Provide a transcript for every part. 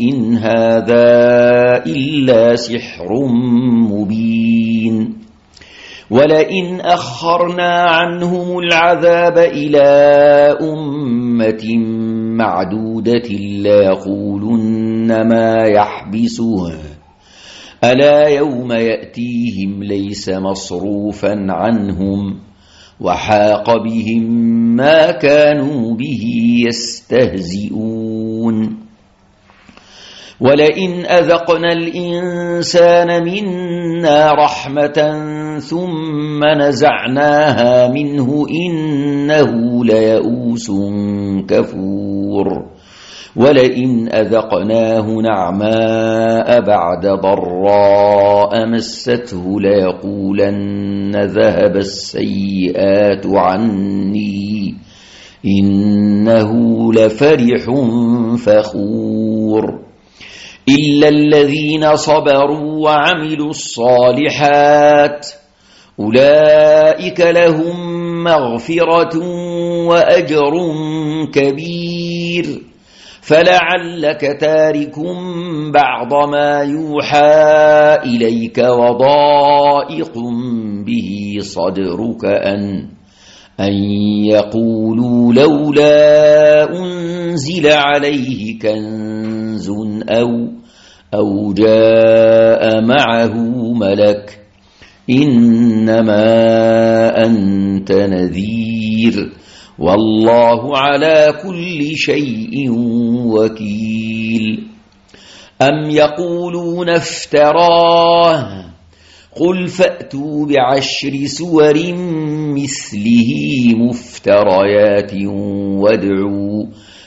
إن هذا إلا سحر مبين. ولئن أخرنا عنهم العذاب إلى أمة معدودة ليقولن ما يحبسه. ألا يوم يأتيهم ليس مصروفا عنهم وحاق بهم ما كانوا به يستهزئون. ولئن أذقنا الإنسان منا رحمة ثم نزعناها منه إنه ليئوس كفور ولئن أذقناه نعماء بعد ضراء مسته ليقولن ذهب السيئات عني إنه لفرح فخور إلا الذين صبروا وعملوا الصالحات أولئك لهم مغفرة وأجر كبير فلعلك تارك بعض ما يوحى إليك وضائق به صدرك أن أن يقولوا لولا أنزل عليه كنز أو أو جاء معه ملك. إنما أنت نذير. والله على كل شيء وكيل. أم يقولون افتراه؟ قل فأتوا بعشر سور مثله مفتريات وادعوا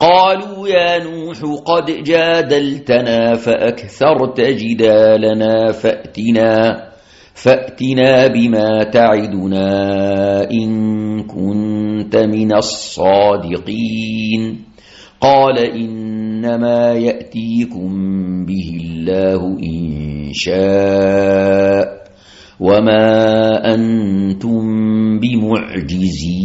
قالوا يا نوح قد جادلتنا فأكثرت جدالنا فأتنا فأتنا بما تعدنا إن كنت من الصادقين. قال إنما يأتيكم به الله إن شاء وما أنتم بمعجزين.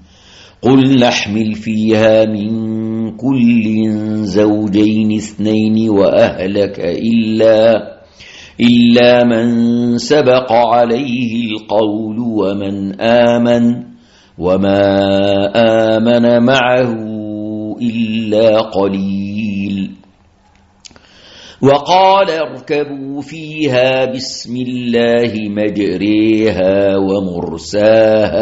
قل نحمل فيها من كل زوجين اثنين وأهلك إلا إلا من سبق عليه القول ومن آمن وما آمن معه إلا قليل. وقال اركبوا فيها بسم الله مجريها ومرساها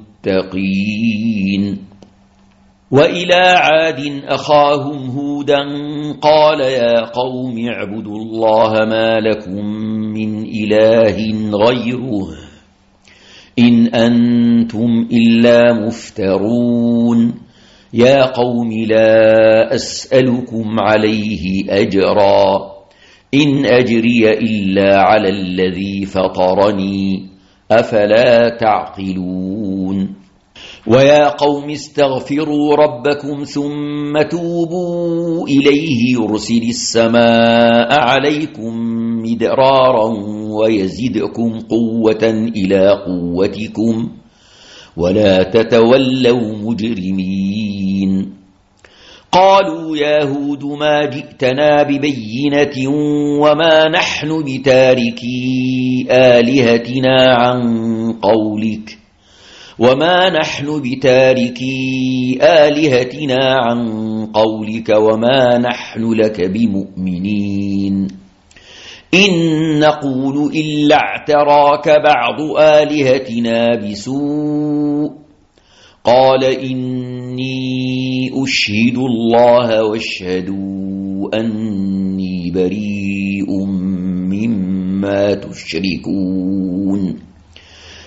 وإلى عاد أخاهم هودا قال يا قوم اعبدوا الله ما لكم من إله غيره إن أنتم إلا مفترون. يا قوم لا أسألكم عليه أجرا. إن أجري إلا على الذي فطرني. أفلا تعقلون؟ ويا قوم استغفروا ربكم ثم توبوا إليه يرسل السماء عليكم مدرارا ويزدكم قوة إلى قوتكم ولا تتولوا مجرمين. قالوا يا هود ما جئتنا ببينة وما نحن بتاركي آلهتنا عن قولك وما نحن بتاركي آلهتنا عن قولك وما نحن لك بمؤمنين إن نقول إلا اعتراك بعض آلهتنا بسوء قال إني أشهد الله واشهدوا أني بريء مما تشركون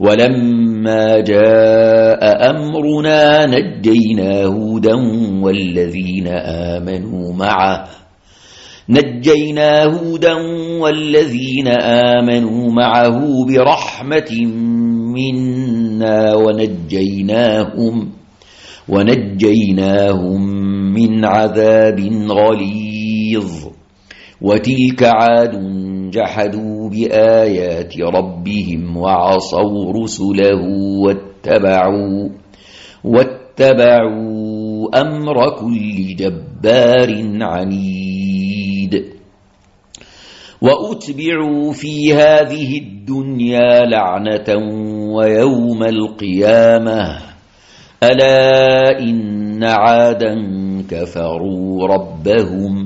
ولما جاء أمرنا نجينا هودا والذين آمنوا معه. نجينا هودا والذين آمنوا معه برحمة منا ونجيناهم ونجيناهم من عذاب غليظ. وتلك عاد جحدوا بآيات ربهم وعصوا رسله واتبعوا واتبعوا أمر كل جبار عنيد. وأتبعوا في هذه الدنيا لعنة ويوم القيامة. ألا إن عادا كفروا ربهم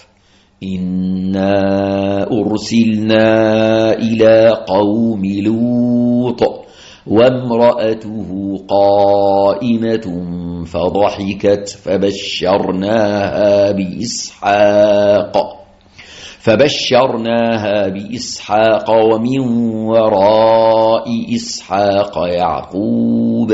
إنا أرسلنا إلى قوم لوط وامرأته قائمة فضحكت فبشرناها بإسحاق فبشرناها بإسحاق ومن وراء إسحاق يعقوب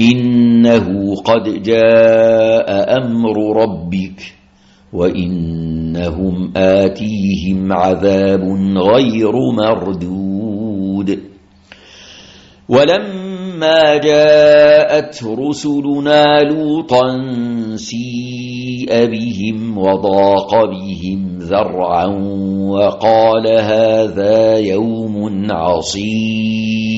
إنه قد جاء أمر ربك وإنهم آتيهم عذاب غير مردود. ولما جاءت رسلنا لوطا سيء بهم وضاق بهم ذرعا وقال هذا يوم عصيب.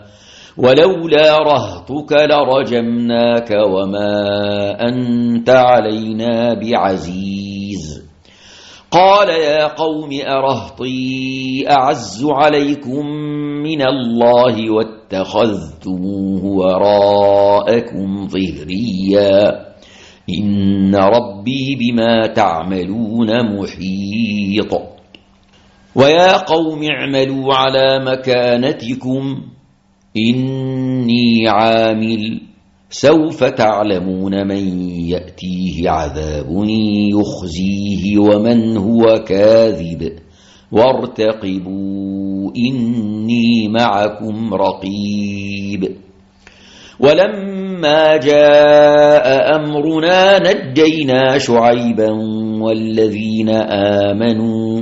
ولولا رهطك لرجمناك وما أنت علينا بعزيز. قال يا قوم أرهطي أعز عليكم من الله واتخذتموه وراءكم ظهريا. إن ربي بما تعملون محيط. ويا قوم اعملوا على مكانتكم إني عامل. سوف تعلمون من يأتيه عذاب يخزيه ومن هو كاذب. وارتقبوا إني معكم رقيب. ولما جاء أمرنا نجينا شعيبا والذين آمنوا.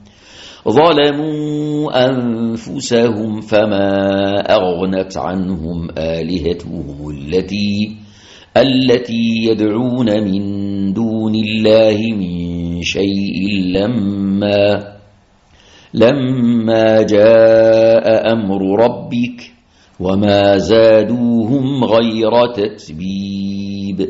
ظلموا أنفسهم فما أغنت عنهم آلهتهم التي التي يدعون من دون الله من شيء لما لما جاء أمر ربك وما زادوهم غير تتبيب